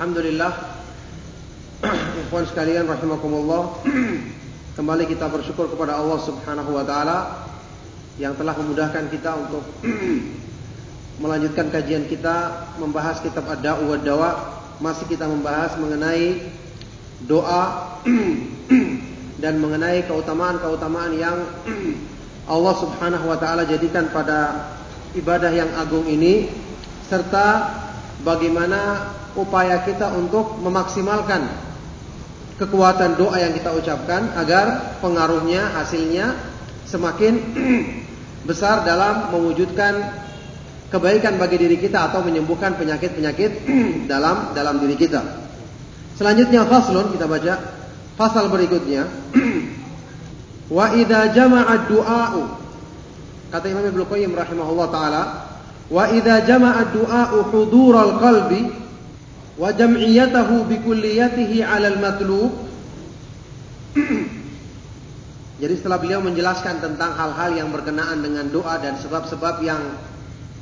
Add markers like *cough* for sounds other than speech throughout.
Alhamdulillah. *clears throat* Ikhwan sekalian rahimakumullah. *clears throat* Kembali kita bersyukur kepada Allah subhanahu wa ta'ala Yang telah memudahkan kita untuk *clears throat* Melanjutkan kajian kita Membahas kitab Ad-Da'u wa Dawa Masih kita membahas mengenai Doa Dan mengenai keutamaan-keutamaan yang Allah subhanahu wa ta'ala jadikan pada Ibadah yang agung ini Serta bagaimana upaya kita untuk memaksimalkan kekuatan doa yang kita ucapkan agar pengaruhnya, hasilnya semakin *clears throat* besar dalam mewujudkan kebaikan bagi diri kita atau menyembuhkan penyakit-penyakit *clears throat* dalam dalam diri kita. Selanjutnya faslun kita baca fasal berikutnya. *clears throat* Wa idza jama'a du'a'u kata Imam Ibnu Qayyim rahimahullah taala wa idza jama'a du'a'u hudural qalbi wa jam'iyatahu bi kulliyatihi 'ala al-matlub Jadi setelah beliau menjelaskan tentang hal-hal yang berkenaan dengan doa dan sebab-sebab yang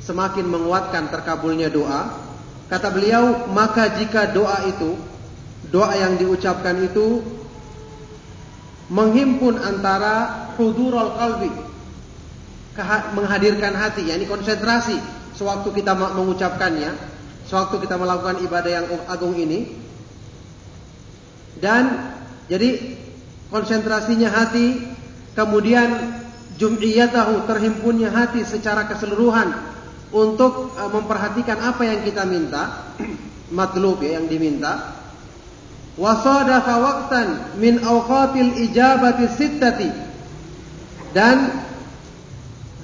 semakin menguatkan terkabulnya doa, kata beliau, maka jika doa itu, doa yang diucapkan itu menghimpun antara hudurul qalbi, menghadirkan hati, yakni konsentrasi sewaktu kita mengucapkannya, sewaktu kita melakukan ibadah yang agung ini. Dan jadi konsentrasinya hati kemudian jum'iyatahu terhimpunnya hati secara keseluruhan untuk e, memperhatikan apa yang kita minta *clears throat* matlub ya yang diminta. Wasadafa waqtan min awqatil ijabati sittati. Dan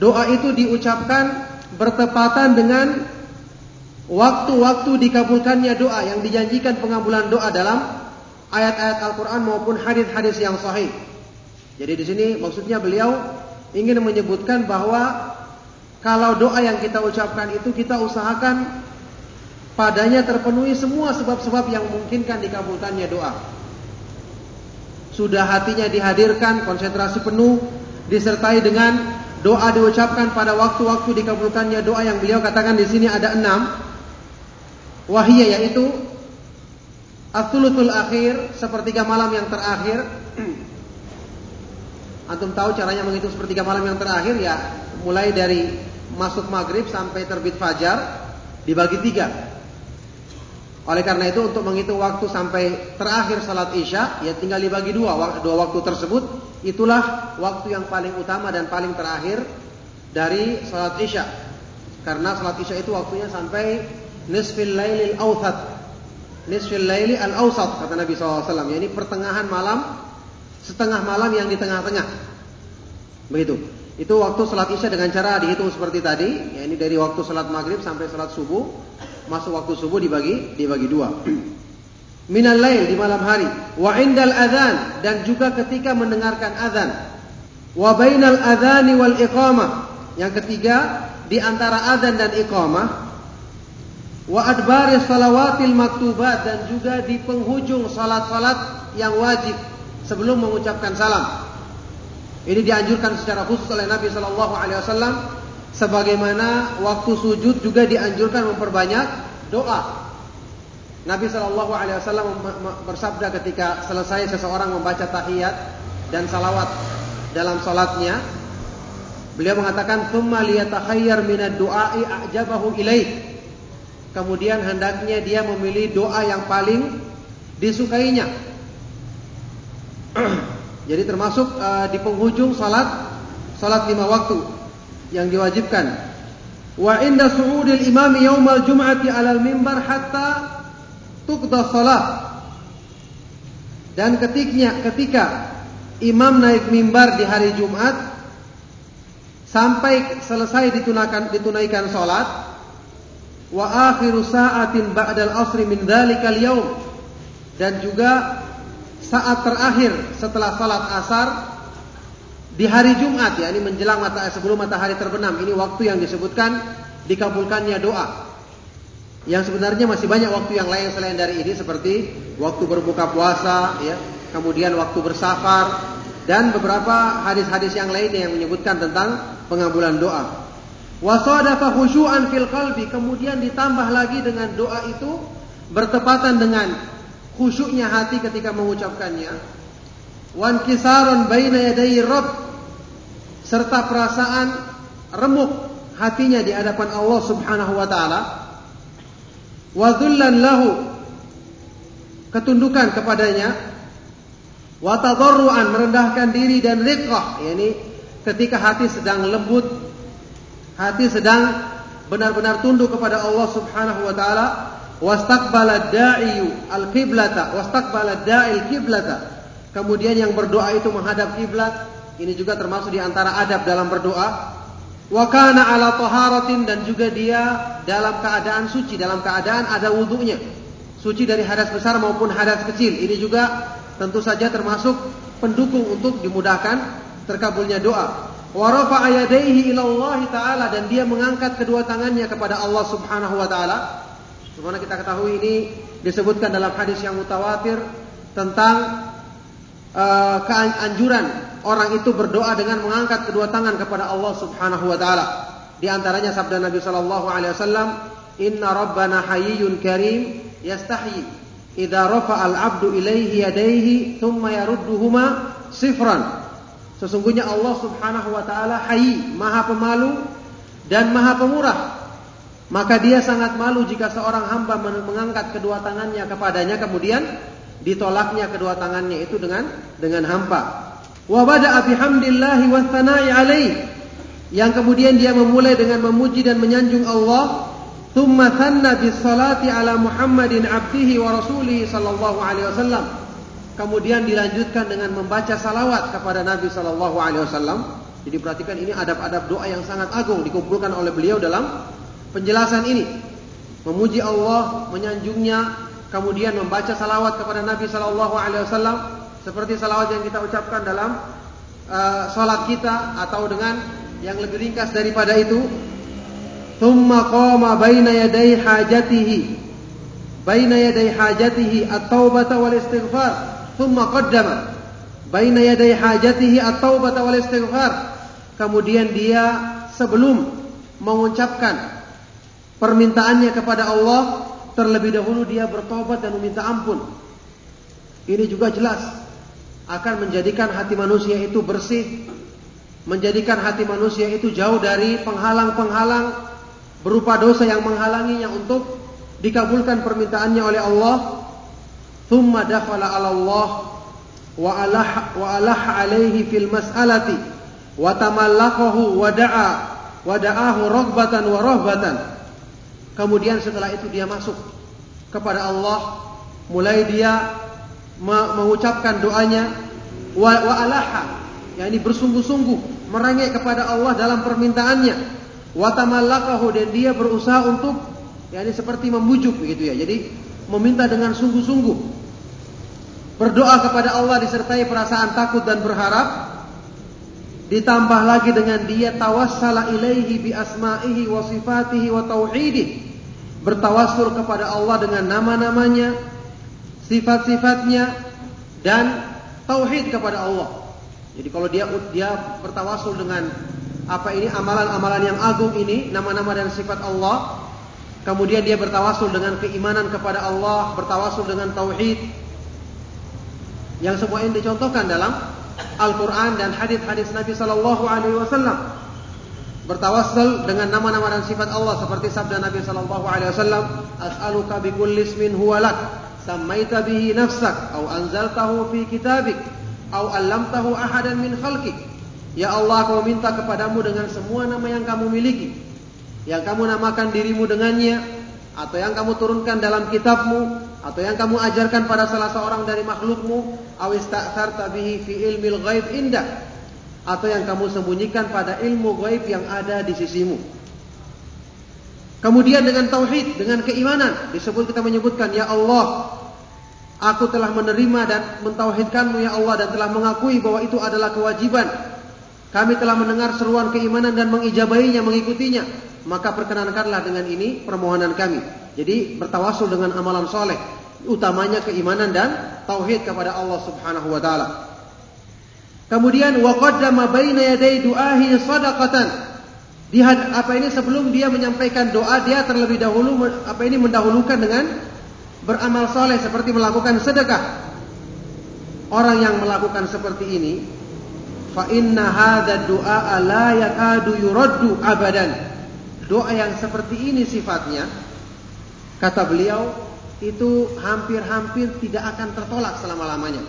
doa itu diucapkan bertepatan dengan waktu-waktu dikabulkannya doa yang dijanjikan pengabulan doa dalam ayat-ayat Al-Quran maupun hadis-hadis yang sahih. Jadi di sini maksudnya beliau ingin menyebutkan bahwa kalau doa yang kita ucapkan itu kita usahakan padanya terpenuhi semua sebab-sebab yang memungkinkan dikabulkannya doa. Sudah hatinya dihadirkan, konsentrasi penuh, disertai dengan doa diucapkan pada waktu-waktu dikabulkannya doa yang beliau katakan di sini ada enam wahiyya yaitu Athulutul akhir sepertiga malam yang terakhir. *clears throat* Antum tahu caranya menghitung sepertiga malam yang terakhir ya mulai dari masuk maghrib sampai terbit fajar dibagi tiga. Oleh karena itu untuk menghitung waktu sampai terakhir salat isya ya tinggal dibagi dua dua waktu tersebut itulah waktu yang paling utama dan paling terakhir dari salat isya. Karena salat isya itu waktunya sampai nisfil lailil awsat. Nisfil laili al awsat kata Nabi SAW. Ya, ini pertengahan malam, setengah malam yang di tengah-tengah. Begitu. Itu waktu salat isya dengan cara dihitung seperti tadi. Ya, ini dari waktu salat maghrib sampai salat subuh. Masuk waktu subuh dibagi dibagi dua. *clears throat* Minal lail di malam hari. Wa indal adhan dan juga ketika mendengarkan azan. Wa bainal adhani wal iqamah. Yang ketiga di antara azan dan iqamah wa adbaris salawatil maktubat dan juga di penghujung salat-salat yang wajib sebelum mengucapkan salam. Ini dianjurkan secara khusus oleh Nabi Shallallahu Alaihi Wasallam, sebagaimana waktu sujud juga dianjurkan memperbanyak doa. Nabi Shallallahu Alaihi Wasallam bersabda ketika selesai seseorang membaca tahiyat dan salawat dalam salatnya, beliau mengatakan, "Tsumma liyatahayyar minad du'ai a'jabahu ilaih." Kemudian hendaknya dia memilih doa yang paling disukainya. *clears throat* Jadi termasuk uh, di penghujung salat salat lima waktu yang diwajibkan. Wa inda su'udil imam yaumal jum'ati 'alal mimbar hatta tuqda salat. Dan ketiknya ketika imam naik mimbar di hari Jumat sampai selesai ditunaikan ditunaikan salat wa akhiru sa'atin ba'dal asri min dzalikal yaum. Dan juga saat terakhir setelah salat asar di hari Jumat ya ini menjelang mata sebelum matahari terbenam. Ini waktu yang disebutkan dikabulkannya doa. Yang sebenarnya masih banyak waktu yang lain selain dari ini seperti waktu berbuka puasa ya kemudian waktu bersafar dan beberapa hadis-hadis yang lainnya yang menyebutkan tentang pengabulan doa wasadafa khusyu'an fil qalbi. Kemudian ditambah lagi dengan doa itu bertepatan dengan khusyuknya hati ketika mengucapkannya. Wan kisaron baina yaday rabb. Serta perasaan remuk hatinya di hadapan Allah Subhanahu wa taala. Wa lahu. Ketundukan kepadanya. Wa merendahkan diri dan riqah. Yakni ketika hati sedang lembut hati sedang benar-benar tunduk kepada Allah Subhanahu wa taala wastaqbala da'iyu al-qiblata wastaqbala da'il qiblata kemudian yang berdoa itu menghadap kiblat ini juga termasuk di antara adab dalam berdoa. Wa kana ala taharatin dan juga dia dalam keadaan suci, dalam keadaan ada wudhunya. Suci dari hadas besar maupun hadas kecil. Ini juga tentu saja termasuk pendukung untuk dimudahkan terkabulnya doa. Wa rafa'a yadayhi ila Allah taala dan dia mengangkat kedua tangannya kepada Allah Subhanahu wa taala. Sebagaimana kita ketahui ini disebutkan dalam hadis yang mutawatir tentang uh, keanjuran orang itu berdoa dengan mengangkat kedua tangan kepada Allah Subhanahu wa taala. Di antaranya sabda Nabi sallallahu alaihi wasallam, "Inna rabbana hayyun karim yastahyi idza rafa'a al-'abdu ilaihi yadayhi thumma yarudduhuma sifran." Sesungguhnya Allah Subhanahu wa taala hayy, Maha Pemalu dan Maha Pemurah. Maka dia sangat malu jika seorang hamba mengangkat kedua tangannya kepadanya kemudian ditolaknya kedua tangannya itu dengan dengan hampa. Wa bada'a bihamdillahi wa thana'i alaih. Yang kemudian dia memulai dengan memuji dan menyanjung Allah. Thumma thanna bis salati ala Muhammadin abdihi wa rasulihi sallallahu alaihi wasallam. Kemudian dilanjutkan dengan membaca salawat kepada Nabi sallallahu alaihi wasallam. Jadi perhatikan ini adab-adab doa yang sangat agung dikumpulkan oleh beliau dalam penjelasan ini. Memuji Allah, menyanjungnya, kemudian membaca salawat kepada Nabi sallallahu alaihi wasallam seperti salawat yang kita ucapkan dalam uh, salat kita atau dengan yang lebih ringkas daripada itu thumma qama baina yaday hajatihi baina yaday hajatihi at-taubata wal istighfar thumma qaddama baina yaday hajatihi at-taubata kemudian dia sebelum mengucapkan permintaannya kepada Allah terlebih dahulu dia bertobat dan meminta ampun ini juga jelas akan menjadikan hati manusia itu bersih, menjadikan hati manusia itu jauh dari penghalang-penghalang berupa dosa yang menghalanginya untuk dikabulkan permintaannya oleh Allah. Thumma dakhala 'ala Allah wa alah wa alah alaihi fil mas'alati wa tamallaqahu wa da'a wa da'ahu raghbatan wa rahbatan. Kemudian setelah itu dia masuk kepada Allah, mulai dia mengucapkan doanya. Wa, wa alaha yakni bersungguh-sungguh merengek kepada Allah dalam permintaannya. Wa tamallaqahu dan dia berusaha untuk yakni seperti membujuk begitu ya. Jadi meminta dengan sungguh-sungguh. Berdoa kepada Allah disertai perasaan takut dan berharap. Ditambah lagi dengan dia tawassala ilaihi bi asma'ihi wa sifatihi wa tauhidih bertawassul kepada Allah dengan nama-namanya sifat-sifatnya dan tauhid kepada Allah. Jadi kalau dia dia bertawasul dengan apa ini amalan-amalan yang agung ini, nama-nama dan sifat Allah, kemudian dia bertawasul dengan keimanan kepada Allah, bertawasul dengan tauhid, yang semua ini dicontohkan dalam Al-Quran dan hadis-hadis Nabi Sallallahu Alaihi Wasallam. Bertawassul dengan nama-nama dan sifat Allah seperti sabda Nabi Sallallahu Alaihi Wasallam, "As'aluka bi kulli ismin huwa lak." sammaita bihi nafsak au anzaltahu fi kitabik au allamtahu ahadan min khalqik ya Allah aku minta kepadamu dengan semua nama yang kamu miliki yang kamu namakan dirimu dengannya atau yang kamu turunkan dalam kitabmu atau yang kamu ajarkan pada salah seorang dari makhlukmu au ista'tharta bihi fi ilmil ghaib indak atau yang kamu sembunyikan pada ilmu gaib yang ada di sisimu Kemudian dengan tauhid, dengan keimanan disebut kita menyebutkan ya Allah Aku telah menerima dan mentauhidkanmu ya Allah dan telah mengakui bahwa itu adalah kewajiban. Kami telah mendengar seruan keimanan dan mengijabahinya, mengikutinya. Maka perkenankanlah dengan ini permohonan kami. Jadi bertawasul dengan amalan soleh. Utamanya keimanan dan tauhid kepada Allah subhanahu wa ta'ala. Kemudian wa qaddama baina yaday du'ahi sadaqatan. Di apa ini sebelum dia menyampaikan doa dia terlebih dahulu apa ini mendahulukan dengan beramal soleh seperti melakukan sedekah. Orang yang melakukan seperti ini, fa inna hadha du'a la yakadu yuraddu abadan. Doa yang seperti ini sifatnya, kata beliau, itu hampir-hampir tidak akan tertolak selama-lamanya.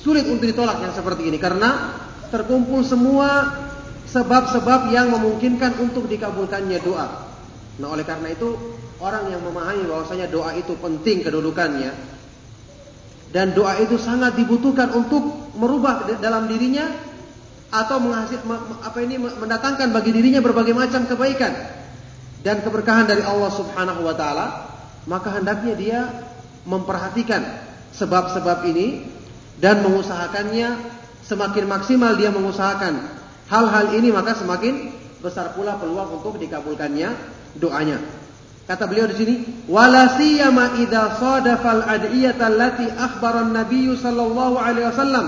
Sulit untuk ditolak yang seperti ini karena terkumpul semua sebab-sebab yang memungkinkan untuk dikabulkannya doa. Nah, oleh karena itu orang yang memahami bahwasanya doa itu penting kedudukannya dan doa itu sangat dibutuhkan untuk merubah dalam dirinya atau menghasil apa ini mendatangkan bagi dirinya berbagai macam kebaikan dan keberkahan dari Allah Subhanahu wa taala, maka hendaknya dia memperhatikan sebab-sebab ini dan mengusahakannya semakin maksimal dia mengusahakan hal-hal ini maka semakin besar pula peluang untuk dikabulkannya doanya. Kata beliau di sini, wala siyama idza sadafa al-ad'iyata allati akhbara an-nabiy sallallahu alaihi wasallam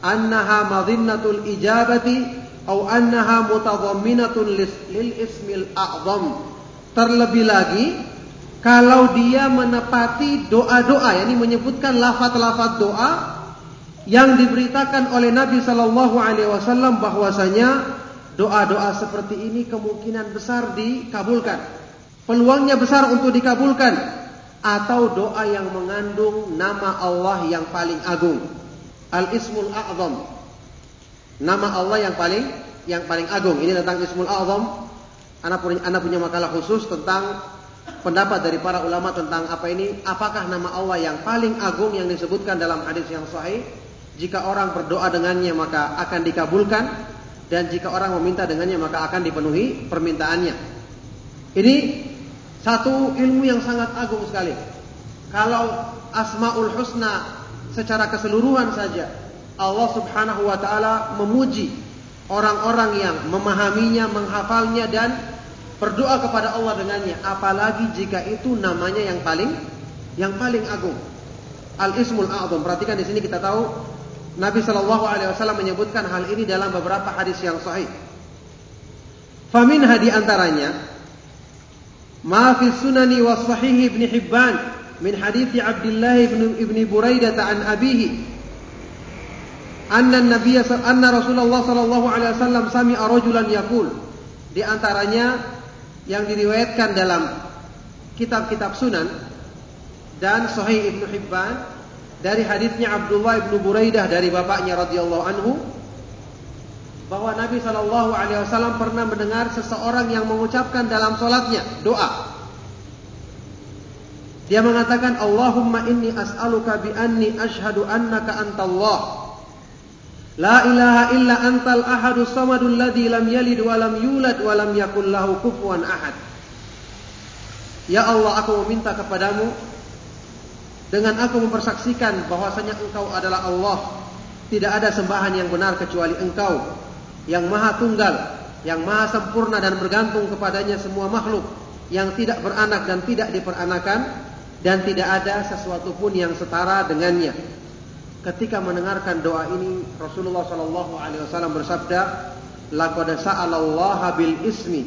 annaha madhinnatul ijabati atau annaha mutadhamminatun lil ismil a'zam. Terlebih lagi kalau dia menepati doa-doa yakni menyebutkan lafaz-lafaz doa yang diberitakan oleh Nabi sallallahu alaihi wasallam bahwasanya doa-doa seperti ini kemungkinan besar dikabulkan. Peluangnya besar untuk dikabulkan. Atau doa yang mengandung nama Allah yang paling agung al-ismul a'zam. Nama Allah yang paling yang paling agung. Ini tentang ismul a'zam. Anak punya, anak punya makalah khusus tentang pendapat dari para ulama tentang apa ini. Apakah nama Allah yang paling agung yang disebutkan dalam hadis yang sahih? Jika orang berdoa dengannya maka akan dikabulkan. Dan jika orang meminta dengannya maka akan dipenuhi permintaannya. Ini satu ilmu yang sangat agung sekali. Kalau Asmaul Husna secara keseluruhan saja Allah Subhanahu wa taala memuji orang-orang yang memahaminya, menghafalnya dan berdoa kepada Allah dengannya, apalagi jika itu namanya yang paling yang paling agung. Al-Ismul A'zam. Perhatikan di sini kita tahu Nabi Shallallahu alaihi wasallam menyebutkan hal ini dalam beberapa hadis yang sahih. Famin hadi antaranya ma sunani wa sahihi Ibn Hibban min hadits Abdullah bin Ibni Buraidah an abihi anna Nabiy anna Rasulullah sallallahu alaihi wasallam sami'a rajulan yaqul. Di antaranya yang diriwayatkan dalam kitab-kitab sunan dan sahih Ibnu Hibban dari haditsnya Abdullah Ibnu Buraidah dari bapaknya radhiyallahu anhu bahwa Nabi Shallallahu Alaihi Wasallam pernah mendengar seseorang yang mengucapkan dalam sholatnya doa. Dia mengatakan Allahumma inni as'aluka bi anni ashhadu annaka antallah. La ilaha illa antal ahadu samadul ladzi lam yalid wa lam yulad wa lam yakul lahu kufuwan ahad. Ya Allah aku meminta kepadamu dengan aku mempersaksikan bahwasanya engkau adalah Allah. Tidak ada sembahan yang benar kecuali engkau yang maha tunggal, yang maha sempurna dan bergantung kepadanya semua makhluk, yang tidak beranak dan tidak diperanakan, dan tidak ada sesuatu pun yang setara dengannya. Ketika mendengarkan doa ini, Rasulullah Shallallahu Alaihi Wasallam bersabda, "Laqad sa'alallaha bil ismi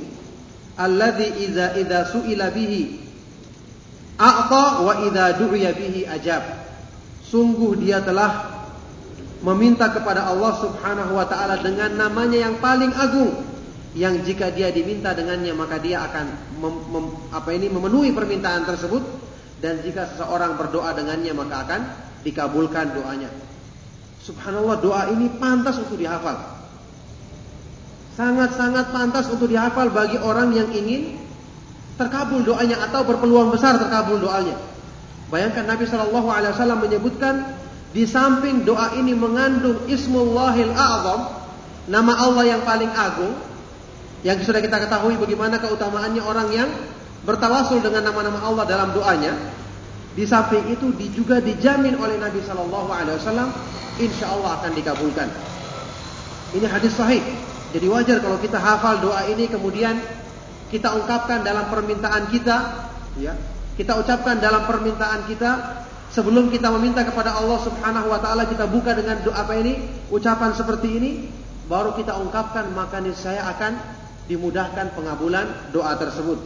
alladhi idza idza su'ila bihi a'ta wa idza du'iya bihi ajab." Sungguh dia telah meminta kepada Allah Subhanahu wa taala dengan namanya yang paling agung yang jika dia diminta dengannya maka dia akan mem, mem, apa ini memenuhi permintaan tersebut dan jika seseorang berdoa dengannya maka akan dikabulkan doanya. Subhanallah doa ini pantas untuk dihafal. Sangat-sangat pantas untuk dihafal bagi orang yang ingin terkabul doanya atau berpeluang besar terkabul doanya. Bayangkan Nabi Shallallahu Alaihi Wasallam menyebutkan di samping doa ini mengandung Ismullahil A'zam, nama Allah yang paling agung, yang sudah kita ketahui bagaimana keutamaannya orang yang bertawasul dengan nama-nama Allah dalam doanya. Di samping itu juga dijamin oleh Nabi Shallallahu Alaihi Wasallam, insya Allah akan dikabulkan. Ini hadis sahih. Jadi wajar kalau kita hafal doa ini kemudian kita ungkapkan dalam permintaan kita, ya. Kita ucapkan dalam permintaan kita sebelum kita meminta kepada Allah Subhanahu wa taala kita buka dengan doa apa ini, ucapan seperti ini, baru kita ungkapkan maka saya akan dimudahkan pengabulan doa tersebut.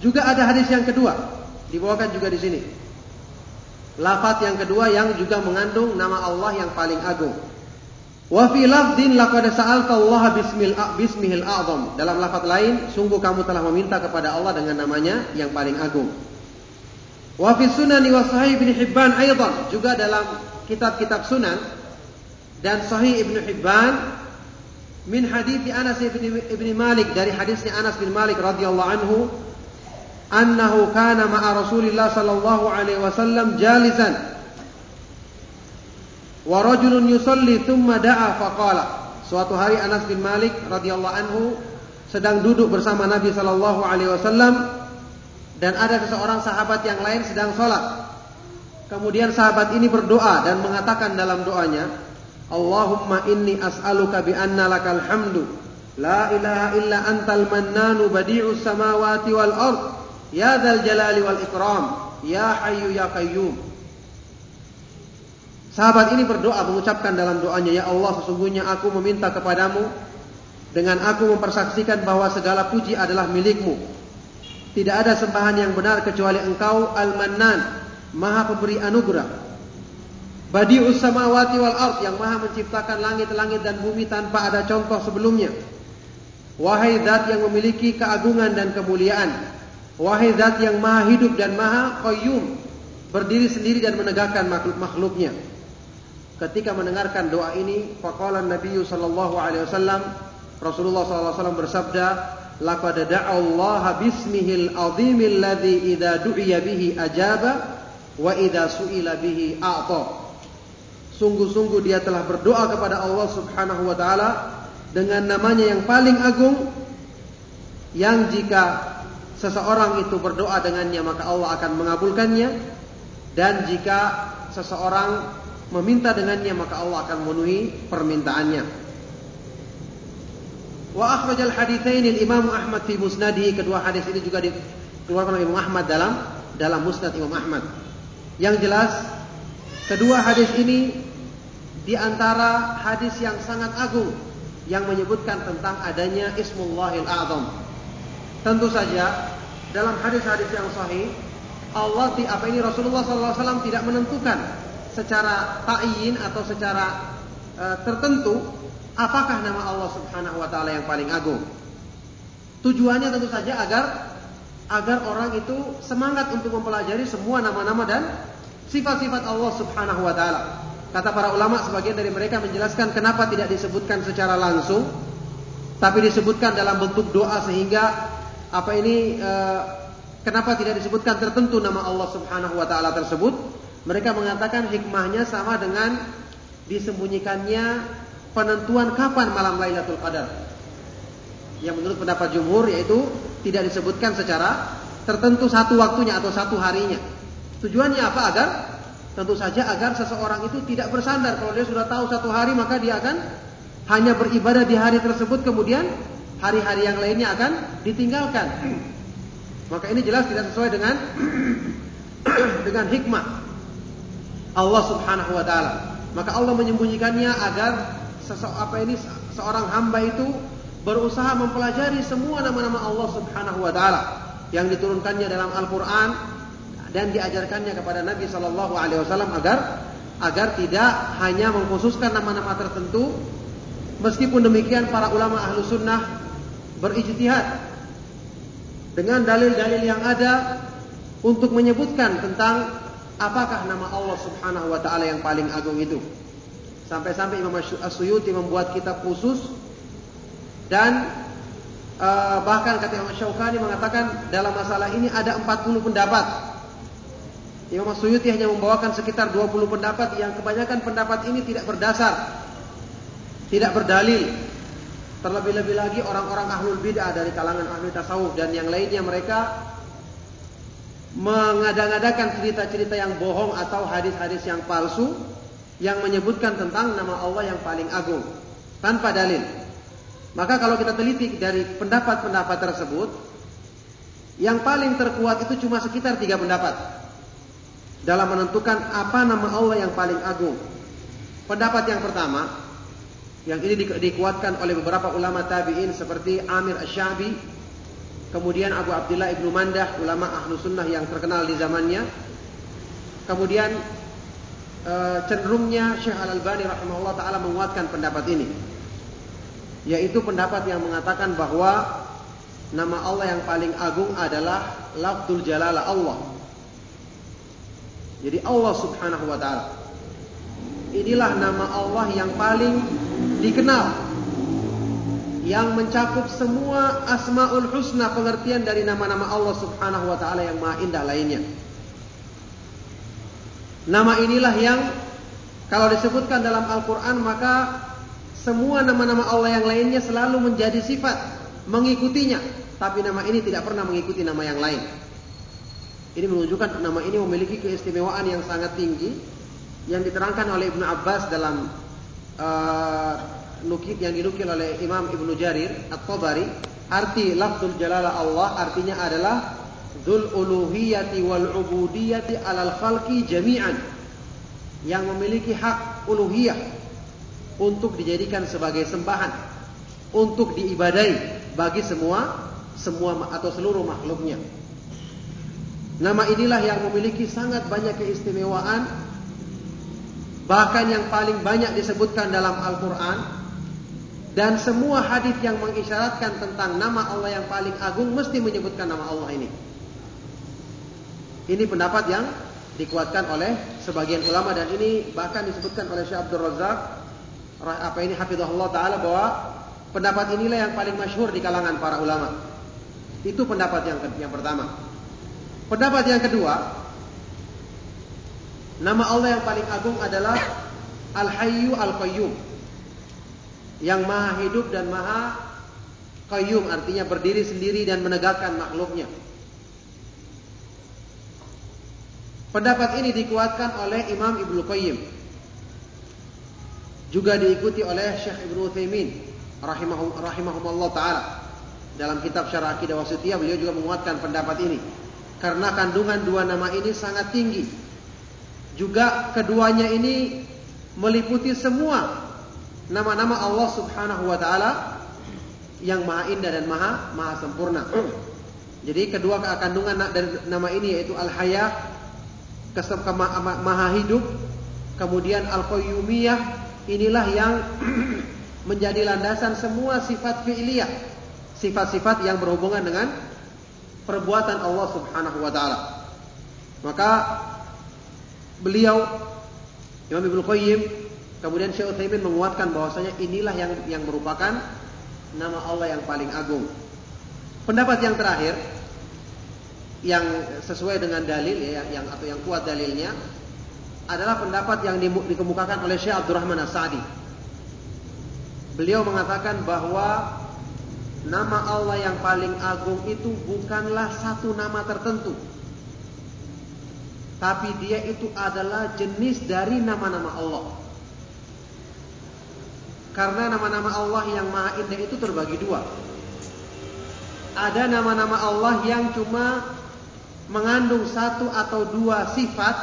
Juga ada hadis yang kedua, dibawakan juga di sini. Lafaz yang kedua yang juga mengandung nama Allah yang paling agung. Wa fi lafdin laqad sa'alta Allah bismil bismihil. Dalam lafaz lain, sungguh kamu telah meminta kepada Allah dengan namanya yang paling agung. Wa fi sunani wa sahih Ibnu Hibban aidan, juga dalam kitab-kitab sunan dan sahih Ibnu Hibban min hadis Anas bin Malik dari hadisnya Anas bin Malik radhiyallahu anhu annahu kana ma'a Rasulillah sallallahu alaihi wasallam jalisan Wa rajulun yusalli thumma da'a faqala. Suatu hari Anas bin Malik radhiyallahu anhu sedang duduk bersama Nabi sallallahu alaihi wasallam dan ada seseorang sahabat yang lain sedang sholat. Kemudian sahabat ini berdoa dan mengatakan dalam doanya, Allahumma inni as'aluka bi anna lakal hamdu la ilaha illa antal mannanu badi'us samawati wal ard ya dzal jalali wal ikram ya hayyu ya qayyum Sahabat ini berdoa mengucapkan dalam doanya, Ya Allah sesungguhnya aku meminta kepadamu dengan aku mempersaksikan bahwa segala puji adalah milikmu. Tidak ada sembahan yang benar kecuali engkau Al-Mannan, maha pemberi anugerah. Badi'us samawati wal ard yang maha menciptakan langit-langit dan bumi tanpa ada contoh sebelumnya. Wahai zat yang memiliki keagungan dan kemuliaan. Wahai zat yang maha hidup dan maha qayyum. Berdiri sendiri dan menegakkan makhluk-makhluknya. Ketika mendengarkan doa ini, faqala Nabi sallallahu alaihi wasallam, Rasulullah sallallahu alaihi wasallam bersabda, "Laqad da'a Allah bismihil azimil ladzi idza du'iya bihi ajaba wa idza su'ila bihi a'ta." Sungguh-sungguh dia telah berdoa kepada Allah Subhanahu wa taala dengan namanya yang paling agung yang jika seseorang itu berdoa dengannya maka Allah akan mengabulkannya dan jika seseorang meminta dengannya maka Allah akan memenuhi permintaannya. Wa akhrajal haditsain Imam Ahmad fi musnadihi kedua hadis ini juga dikeluarkan oleh Imam Ahmad dalam dalam musnad Imam Ahmad. Yang jelas kedua hadis ini di antara hadis yang sangat agung yang menyebutkan tentang adanya Ismullahil A'zam. Tentu saja dalam hadis-hadis yang sahih Allah apa ini Rasulullah SAW tidak menentukan secara ta'yin atau secara e, tertentu apakah nama Allah Subhanahu wa taala yang paling agung. Tujuannya tentu saja agar agar orang itu semangat untuk mempelajari semua nama-nama dan sifat-sifat Allah Subhanahu wa taala. Kata para ulama sebagian dari mereka menjelaskan kenapa tidak disebutkan secara langsung tapi disebutkan dalam bentuk doa sehingga apa ini e, kenapa tidak disebutkan tertentu nama Allah Subhanahu wa taala tersebut mereka mengatakan hikmahnya sama dengan disembunyikannya penentuan kapan malam Lailatul Qadar. Yang menurut pendapat jumhur yaitu tidak disebutkan secara tertentu satu waktunya atau satu harinya. Tujuannya apa? Agar tentu saja agar seseorang itu tidak bersandar kalau dia sudah tahu satu hari maka dia akan hanya beribadah di hari tersebut kemudian hari-hari yang lainnya akan ditinggalkan. Maka ini jelas tidak sesuai dengan *clears throat* dengan hikmah Allah Subhanahu wa taala. Maka Allah menyembunyikannya agar apa ini seorang hamba itu berusaha mempelajari semua nama-nama Allah Subhanahu wa taala yang diturunkannya dalam Al-Qur'an dan diajarkannya kepada Nabi sallallahu alaihi wasallam agar agar tidak hanya mengkhususkan nama-nama tertentu meskipun demikian para ulama ahlu sunnah berijtihad dengan dalil-dalil yang ada untuk menyebutkan tentang apakah nama Allah Subhanahu wa taala yang paling agung itu. Sampai-sampai Imam As-Suyuti membuat kitab khusus dan uh, bahkan kata Imam Syaukani mengatakan dalam masalah ini ada 40 pendapat. Imam As-Suyuti hanya membawakan sekitar 20 pendapat yang kebanyakan pendapat ini tidak berdasar. Tidak berdalil. Terlebih-lebih lagi orang-orang ahlul bid'ah dari kalangan ahli tasawuf dan yang lainnya mereka mengada-ngadakan cerita-cerita yang bohong atau hadis-hadis yang palsu yang menyebutkan tentang nama Allah yang paling agung tanpa dalil. Maka kalau kita teliti dari pendapat-pendapat tersebut, yang paling terkuat itu cuma sekitar tiga pendapat dalam menentukan apa nama Allah yang paling agung. Pendapat yang pertama, yang ini dikuatkan oleh beberapa ulama tabi'in seperti Amir Asy-Syabi, kemudian Abu Abdullah Ibnu Mandah, ulama ahlu sunnah yang terkenal di zamannya, kemudian eh, cenderungnya Syekh Al-Albani rahimahullah taala menguatkan pendapat ini. Yaitu pendapat yang mengatakan bahwa nama Allah yang paling agung adalah lafzul jalalah Allah. Jadi Allah Subhanahu wa taala. Inilah nama Allah yang paling dikenal. Yang mencakup semua asmaul husna pengertian dari nama-nama Allah Subhanahu wa taala yang maha indah lainnya. Nama inilah yang kalau disebutkan dalam Al-Qur'an maka semua nama-nama Allah yang lainnya selalu menjadi sifat mengikutinya, tapi nama ini tidak pernah mengikuti nama yang lain. Ini menunjukkan nama ini memiliki keistimewaan yang sangat tinggi yang diterangkan oleh Ibnu Abbas dalam nukil yang dinukil oleh Imam Ibnu Jarir At-Tabari. Arti lafzul jalalah Allah artinya adalah dzul uluhiyati wal ubudiyati alal khalqi jami'an yang memiliki hak uluhiyah untuk dijadikan sebagai sembahan untuk diibadai bagi semua semua atau seluruh makhluknya. Nama inilah yang memiliki sangat banyak keistimewaan bahkan yang paling banyak disebutkan dalam Al-Qur'an dan semua hadis yang mengisyaratkan tentang nama Allah yang paling agung mesti menyebutkan nama Allah ini. Ini pendapat yang dikuatkan oleh sebagian ulama dan ini bahkan disebutkan oleh Syekh Abdul Razak apa ini hafizahullah taala bahwa Pendapat inilah yang paling masyhur di kalangan para ulama. Itu pendapat yang yang pertama. Pendapat yang kedua, nama Allah yang paling agung adalah Al-Hayyu Al-Qayyum. Yang maha hidup dan maha qayyum artinya berdiri sendiri dan menegakkan makhluknya. Pendapat ini dikuatkan oleh Imam Ibnu Qayyim. Juga diikuti oleh Syekh Ibnu Utsaimin rahimahum rahimahumullah taala. Dalam kitab Syarah Aqidah Wasitiyah beliau juga menguatkan pendapat ini. Karena kandungan dua nama ini sangat tinggi. Juga keduanya ini meliputi semua nama-nama Allah Subhanahu wa taala yang maha indah dan maha maha sempurna. Jadi kedua kandungan dari nama ini yaitu Al-Haya maha hidup, kemudian Al-Qayyumiyah inilah yang *clears throat* menjadi landasan semua sifat fi'liyah, sifat-sifat yang berhubungan dengan perbuatan Allah Subhanahu wa taala. Maka beliau Imam Ibnu Qayyim kemudian Syekh Utsaimin menguatkan bahwasanya inilah yang yang merupakan nama Allah yang paling agung. Pendapat yang terakhir yang sesuai dengan dalil ya yang atau yang kuat dalilnya adalah pendapat yang dikemukakan oleh Syekh Abdurrahman As-Sa'di Beliau mengatakan bahwa nama Allah yang paling agung itu bukanlah satu nama tertentu. Tapi dia itu adalah jenis dari nama-nama Allah. Karena nama-nama Allah yang maha indah itu terbagi dua. Ada nama-nama Allah yang cuma mengandung satu atau dua sifat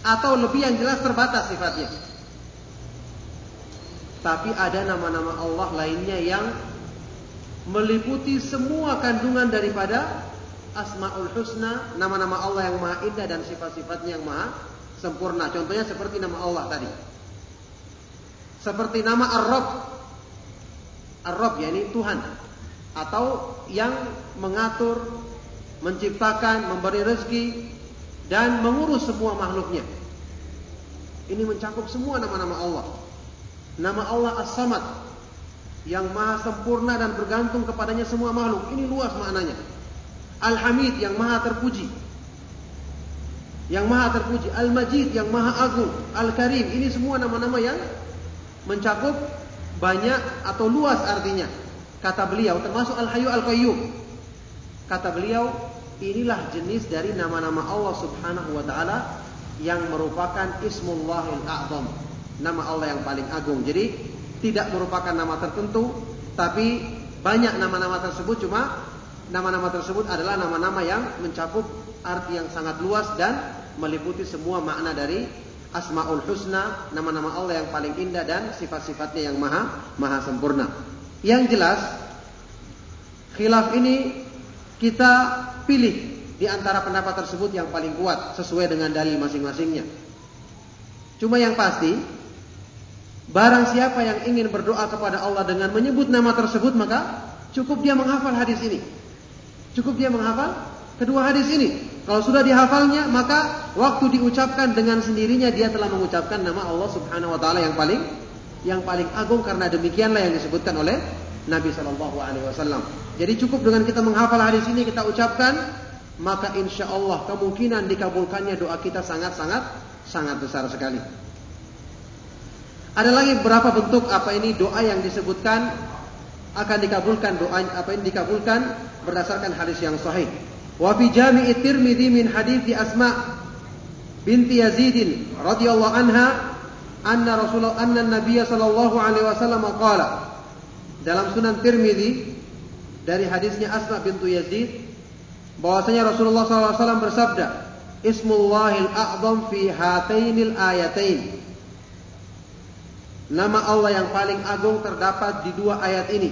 atau lebih yang jelas terbatas sifatnya. Tapi ada nama-nama Allah lainnya yang meliputi semua kandungan daripada Asmaul Husna, nama-nama Allah yang maha indah dan sifat-sifatnya yang maha sempurna. Contohnya seperti nama Allah tadi. Seperti nama Ar-Rabb. Ar-Rabb yakni Tuhan atau yang mengatur, menciptakan, memberi rezeki dan mengurus semua makhluknya. Ini mencakup semua nama-nama Allah. Nama Allah As-Samad yang maha sempurna dan bergantung kepadanya semua makhluk. Ini luas maknanya. Al-Hamid yang maha terpuji. Yang maha terpuji. Al-Majid yang maha agung. Al-Karim. Ini semua nama-nama yang mencakup banyak atau luas artinya. Kata beliau termasuk Al-Hayyu Al-Qayyum. Kata beliau inilah jenis dari nama-nama Allah Subhanahu wa taala yang merupakan Ismullahil A'zam, nama Allah yang paling agung. Jadi tidak merupakan nama tertentu, tapi banyak nama-nama tersebut cuma nama-nama tersebut adalah nama-nama yang mencakup arti yang sangat luas dan meliputi semua makna dari Asmaul Husna, nama-nama Allah yang paling indah dan sifat-sifatnya yang maha maha sempurna. Yang jelas khilaf ini kita pilih di antara pendapat tersebut yang paling kuat sesuai dengan dalil masing-masingnya. Cuma yang pasti, barang siapa yang ingin berdoa kepada Allah dengan menyebut nama tersebut, maka cukup dia menghafal hadis ini. Cukup dia menghafal kedua hadis ini. Kalau sudah dihafalnya, maka waktu diucapkan dengan sendirinya dia telah mengucapkan nama Allah Subhanahu wa taala yang paling yang paling agung karena demikianlah yang disebutkan oleh Nabi Shallallahu alaihi wasallam. Jadi cukup dengan kita menghafal hadis ini kita ucapkan maka insya Allah kemungkinan dikabulkannya doa kita sangat-sangat sangat besar sekali. Ada lagi beberapa bentuk apa ini doa yang disebutkan akan dikabulkan doa apa ini dikabulkan berdasarkan hadis yang sahih. Wa fi Jami' Tirmidzi min hadis Asma binti Yazid radhiyallahu anha anna Rasulullah anna Nabiy sallallahu alaihi wasallam qala dalam Sunan Tirmidzi dari hadisnya Asma bintu Yazid bahwasanya Rasulullah SAW bersabda, Ismullahil a'zam fi hatainil ayatain. Nama Allah yang paling agung terdapat di dua ayat ini.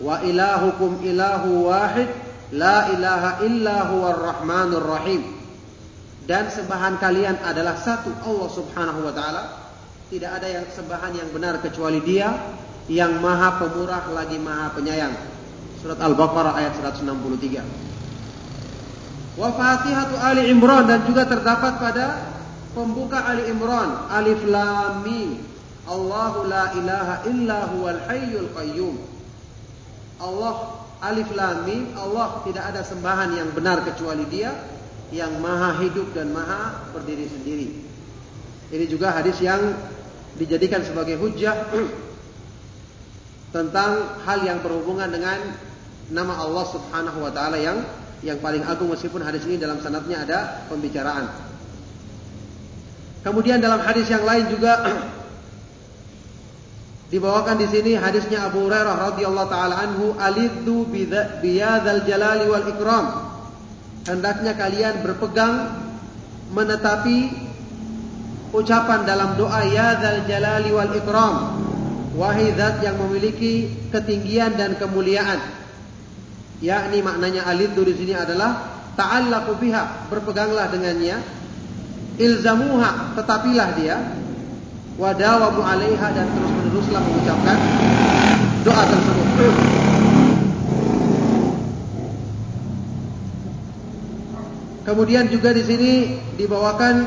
Wa ilahukum ilahu wahid, la ilaha illa huwar rahmanur rahim. Dan sembahan kalian adalah satu Allah Subhanahu wa taala. Tidak ada yang sembahan yang benar kecuali Dia yang Maha Pemurah lagi Maha Penyayang. Surat Al-Baqarah ayat 163. Wa Fatihatu Ali Imran dan juga terdapat pada pembuka Ali Imran Alif Lam Mim Allahu la ilaha illa huwal hayyul qayyum Allah Alif Lam Mim Allah tidak ada sembahan yang benar kecuali Dia yang maha hidup dan maha berdiri sendiri. Ini juga hadis yang dijadikan sebagai hujah tentang hal yang berhubungan dengan nama Allah Subhanahu wa taala yang yang paling agung meskipun hadis ini dalam sanatnya ada pembicaraan. Kemudian dalam hadis yang lain juga dibawakan di sini hadisnya Abu Hurairah radhiyallahu taala anhu aliddu biyadzal jalali wal ikram. Hendaknya kalian berpegang menetapi ucapan dalam doa ya dzal jalali wal ikram. Wahai zat yang memiliki ketinggian dan kemuliaan yakni maknanya alidu di sini adalah ta'allaqu biha, berpeganglah dengannya, ilzamuha, tetapilah dia, wadawamu 'alaiha dan terus-meneruslah mengucapkan doa tersebut. Kemudian juga di sini dibawakan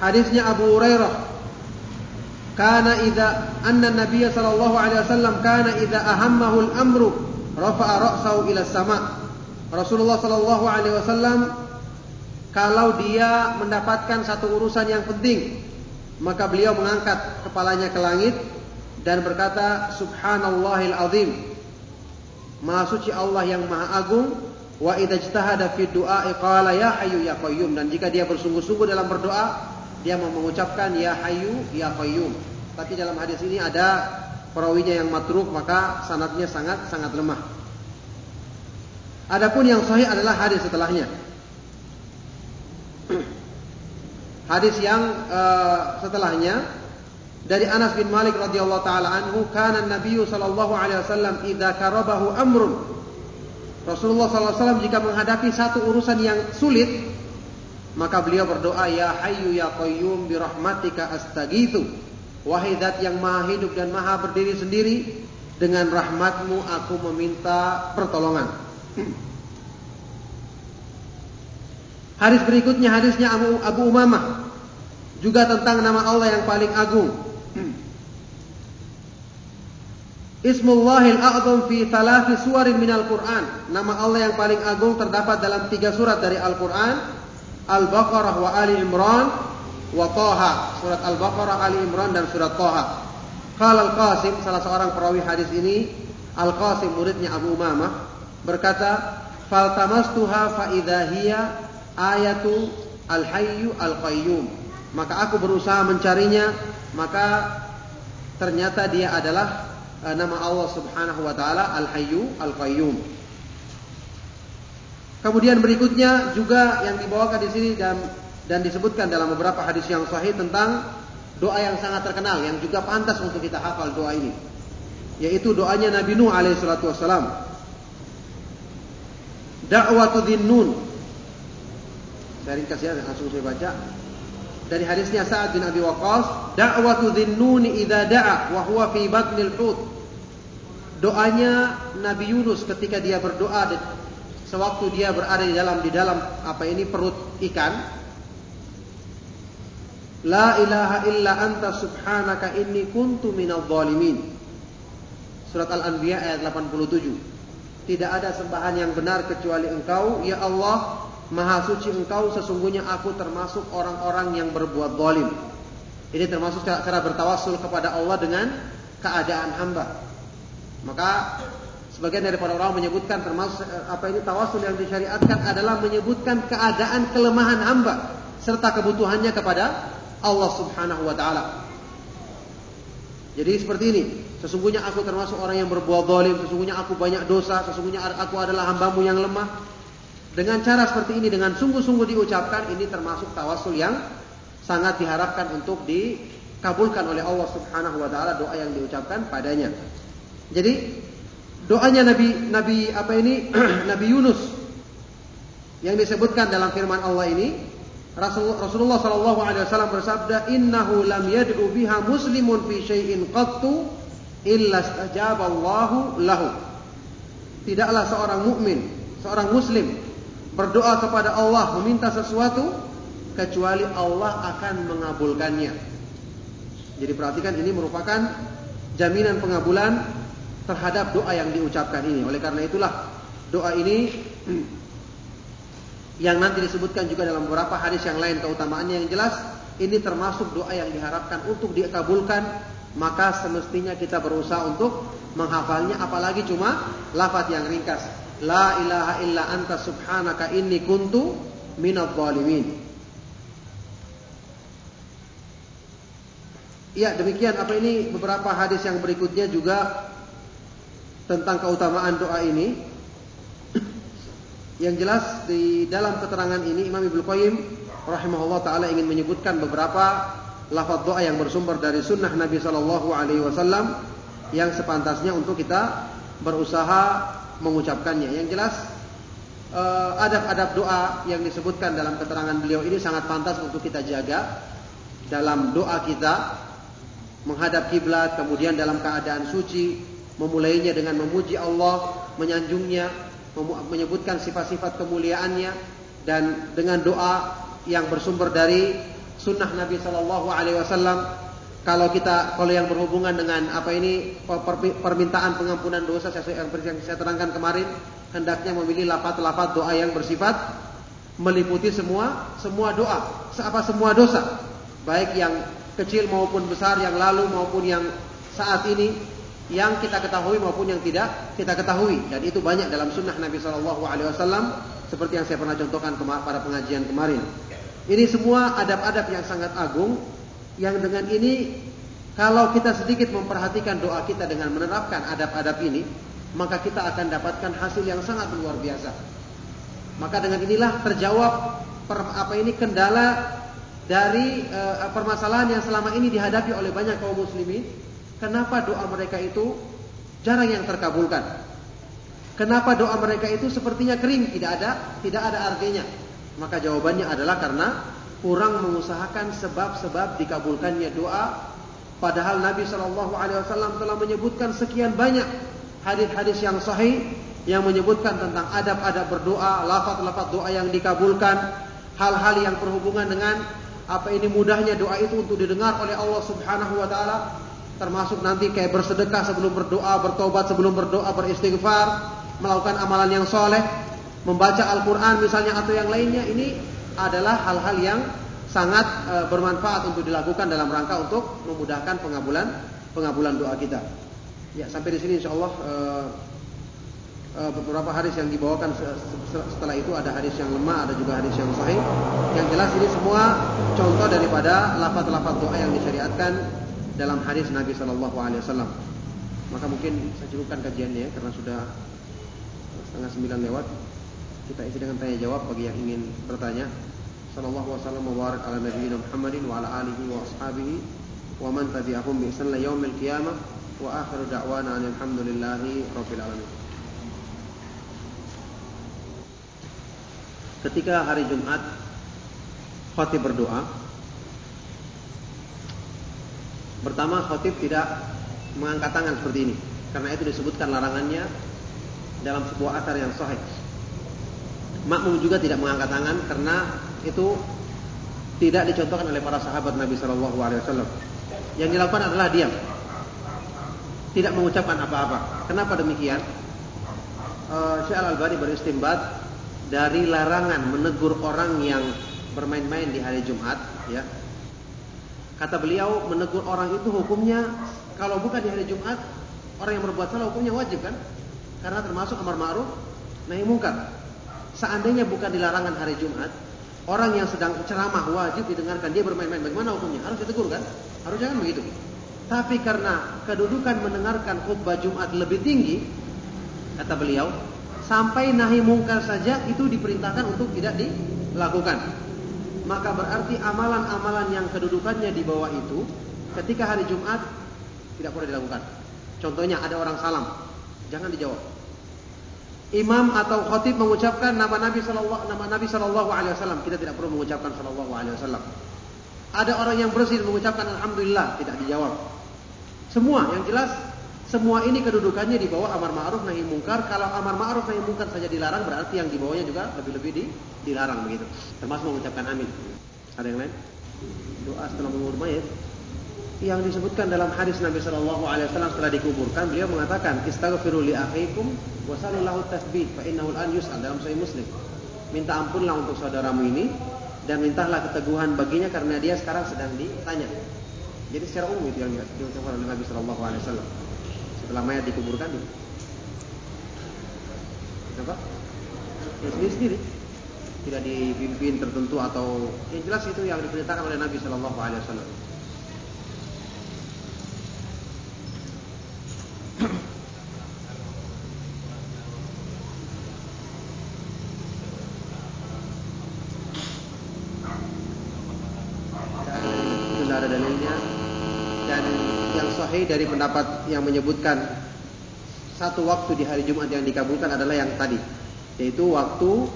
hadisnya Abu Hurairah kana idza anna Nabiy sallallahu alaihi wasallam kana idza ahammahu al-amru rafa'a ra'sahu ila sama. Rasulullah sallallahu alaihi wasallam kalau dia mendapatkan satu urusan yang penting, maka beliau mengangkat kepalanya ke langit dan berkata, Subhanallahil azim. Maha suci Allah yang maha agung. Wa idza ijtahada fi du'a qala ya hayyu ya qayyum dan jika dia bersungguh-sungguh dalam berdoa, dia mau mengucapkan ya hayyu ya qayyum. Tapi dalam hadis ini ada perawinya yang matruk maka sanatnya sangat sangat lemah. Adapun yang sahih adalah hadis setelahnya. *clears throat* hadis yang uh, setelahnya dari Anas bin Malik radhiyallahu taala anhu kana Nabi sallallahu alaihi wasallam idza karabahu amrun Rasulullah sallallahu alaihi wasallam jika menghadapi satu urusan yang sulit maka beliau berdoa ya hayyu ya qayyum bi rahmatika astaghitsu Wahai zat yang maha hidup dan maha berdiri sendiri, dengan rahmatmu aku meminta pertolongan. *clears throat* Hadis berikutnya hadisnya Abu, Abu Umamah juga tentang nama Allah yang paling agung. Ismullahil a'zam fi thalathi suwarin minal Qur'an. Nama Allah yang paling agung terdapat dalam tiga surat dari Al-Qur'an. Al-Baqarah wa Ali Imran wa Taha, surat Al-Baqarah, Ali Imran dan surat Taha. Qala Al-Qasim, salah seorang perawi hadis ini, Al-Qasim muridnya Abu Umamah, berkata, faltamastuha fa idza hiya ayatu al-hayyu al-qayyum. Maka aku berusaha mencarinya, maka ternyata dia adalah uh, nama Allah Subhanahu wa taala Al-Hayyu Al-Qayyum. Kemudian berikutnya juga yang dibawakan di sini dan dan disebutkan dalam beberapa hadis yang sahih tentang doa yang sangat terkenal yang juga pantas untuk kita hafal doa ini. Yaitu doanya Nabi Nuh alaihi salatu wasalam. Da'watu. Saya ringkas ya, langsung saya baca dari hadisnya Sa'ad bin Abi Waqqas, da'watu dhinnuni idza da'a wa huwa fi batnil hut. Doanya Nabi Yunus ketika dia berdoa sewaktu dia berada di dalam di dalam apa ini perut ikan. La ilaha illa anta subhanaka inni kuntu minadh dhalimin. Surat Al-Anbiya ayat 87. Tidak ada sembahan yang benar kecuali Engkau, ya Allah, Maha suci engkau sesungguhnya aku termasuk orang-orang yang berbuat zalim. Ini termasuk cara, cara bertawasul kepada Allah dengan keadaan hamba. Maka sebagian daripada orang menyebutkan termasuk eh, apa ini tawasul yang disyariatkan adalah menyebutkan keadaan kelemahan hamba serta kebutuhannya kepada Allah Subhanahu wa taala. Jadi seperti ini, sesungguhnya aku termasuk orang yang berbuat zalim, sesungguhnya aku banyak dosa, sesungguhnya aku adalah hambamu yang lemah. Dengan cara seperti ini, dengan sungguh-sungguh diucapkan, ini termasuk tawasul yang sangat diharapkan untuk dikabulkan oleh Allah Subhanahu wa taala doa yang diucapkan padanya. Jadi doanya Nabi Nabi apa ini *clears throat* Nabi Yunus yang disebutkan dalam firman Allah ini Rasulullah Shallallahu Alaihi Wasallam bersabda, Innahu lam yad'u biha muslimun fi syai'in qattu illa stajaballahu lahu. Tidaklah seorang mukmin, seorang muslim berdoa kepada Allah meminta sesuatu kecuali Allah akan mengabulkannya. Jadi perhatikan ini merupakan jaminan pengabulan terhadap doa yang diucapkan ini. Oleh karena itulah doa ini *clears throat* yang nanti disebutkan juga dalam beberapa hadis yang lain keutamaannya yang jelas ini termasuk doa yang diharapkan untuk dikabulkan maka semestinya kita berusaha untuk menghafalnya apalagi cuma lafaz yang ringkas La ilaha illa anta subhanaka inni kuntu minadh dhalimin. Ya, demikian apa ini beberapa hadis yang berikutnya juga tentang keutamaan doa ini. *clears throat* Yang jelas di dalam keterangan ini Imam Ibnu Qayyim rahimahullah taala ingin menyebutkan beberapa lafaz doa yang bersumber dari sunnah Nabi Shallallahu alaihi wasallam yang sepantasnya untuk kita berusaha mengucapkannya. Yang jelas eh, adab-adab doa yang disebutkan dalam keterangan beliau ini sangat pantas untuk kita jaga dalam doa kita menghadap kiblat kemudian dalam keadaan suci memulainya dengan memuji Allah menyanjungnya menyebutkan sifat-sifat kemuliaannya dan dengan doa yang bersumber dari sunnah Nabi Shallallahu Alaihi Wasallam kalau kita kalau yang berhubungan dengan apa ini permintaan pengampunan dosa yang saya terangkan kemarin hendaknya memilih lafaz-lafaz doa yang bersifat meliputi semua semua doa. Apa semua dosa. Baik yang kecil maupun besar yang lalu maupun yang saat ini yang kita ketahui maupun yang tidak kita ketahui. Dan itu banyak dalam sunnah Nabi Shallallahu Alaihi Wasallam seperti yang saya pernah contohkan pada pengajian kemarin. Ini semua adab-adab yang sangat agung yang dengan ini kalau kita sedikit memperhatikan doa kita dengan menerapkan adab-adab ini, maka kita akan dapatkan hasil yang sangat luar biasa. Maka dengan inilah terjawab per, apa ini kendala dari e, permasalahan yang selama ini dihadapi oleh banyak kaum muslimin. Kenapa doa mereka itu jarang yang terkabulkan? Kenapa doa mereka itu sepertinya kering, tidak ada tidak ada artinya? Maka jawabannya adalah karena kurang mengusahakan sebab-sebab dikabulkannya doa padahal Nabi Shallallahu alaihi wasallam telah menyebutkan sekian banyak hadis-hadis yang sahih yang menyebutkan tentang adab-adab berdoa, lafaz-lafaz doa yang dikabulkan, hal-hal yang berhubungan dengan apa ini mudahnya doa itu untuk didengar oleh Allah Subhanahu wa taala, termasuk nanti kayak bersedekah sebelum berdoa, bertobat sebelum berdoa, beristighfar, melakukan amalan yang soleh, membaca Al-Qur'an misalnya atau yang lainnya ini adalah hal-hal yang sangat e, bermanfaat untuk dilakukan dalam rangka untuk memudahkan pengabulan pengabulan doa kita. Ya, sampai di sini insyaallah e, e, beberapa hadis yang dibawakan setelah itu ada hadis yang lemah, ada juga hadis yang sahih. Yang jelas ini semua contoh daripada lafaz-lafaz doa yang disyariatkan dalam hadis Nabi Shallallahu Alaihi Wasallam. Maka mungkin saya cukupkan kajiannya karena sudah setengah sembilan lewat. Kita isi dengan tanya jawab bagi yang ingin bertanya. Qiyamah wa akhiru da'wana alhamdulillahi rabbil alamin. ketika hari Jumat khotib berdoa pertama khotib tidak mengangkat tangan seperti ini karena itu disebutkan larangannya dalam sebuah atar yang sahih makmum juga tidak mengangkat tangan karena itu tidak dicontohkan oleh para sahabat Nabi Shallallahu Alaihi Wasallam yang dilakukan adalah diam tidak mengucapkan apa-apa kenapa demikian uh, Syekh Al Albani beristimbat dari larangan menegur orang yang bermain-main di hari Jumat, ya. Kata beliau, menegur orang itu hukumnya kalau bukan di hari Jumat, orang yang berbuat salah hukumnya wajib kan? Karena termasuk amar ma'ruf nahi mungkar. Seandainya bukan di larangan hari Jumat, orang yang sedang ceramah wajib didengarkan dia bermain-main, bagaimana hukumnya? Harus ditegur kan? Harus jangan begitu. Tapi karena kedudukan mendengarkan khutbah Jumat lebih tinggi, kata beliau, sampai nahi mungkar saja itu diperintahkan untuk tidak dilakukan. Maka berarti amalan-amalan yang kedudukannya di bawah itu ketika hari Jumat tidak boleh dilakukan. Contohnya ada orang salam, jangan dijawab. Imam atau khatib mengucapkan nama Nabi sallallahu nama Nabi sallallahu alaihi wasallam, kita tidak perlu mengucapkan sallallahu alaihi wasallam. Ada orang yang bersih mengucapkan alhamdulillah, tidak dijawab. Semua yang jelas semua ini kedudukannya di bawah amar ma'ruf nahi mungkar. Kalau amar ma'ruf nahi mungkar saja dilarang, berarti yang di bawahnya juga lebih-lebih di, dilarang begitu. Termasuk mengucapkan amin. Ada yang lain? Doa setelah mengubur mayat. Yang disebutkan dalam hadis Nabi Shallallahu Alaihi Wasallam setelah dikuburkan, beliau mengatakan, Istaghfiru li akhikum wa sallallahu tasbih fa innahu an yus'al dalam Sahih Muslim. Minta ampunlah untuk saudaramu ini dan mintalah keteguhan baginya karena dia sekarang sedang ditanya. Jadi secara umum itu yang diucapkan oleh Nabi Shallallahu Alaihi Wasallam setelah mayat dikuburkan itu. Apa? Ya sendiri sendiri. Tidak dipimpin tertentu atau yang jelas itu yang diperintahkan oleh Nabi Shallallahu Alaihi Wasallam. Dari pendapat yang menyebutkan satu waktu di hari Jumat yang dikabulkan adalah yang tadi, yaitu waktu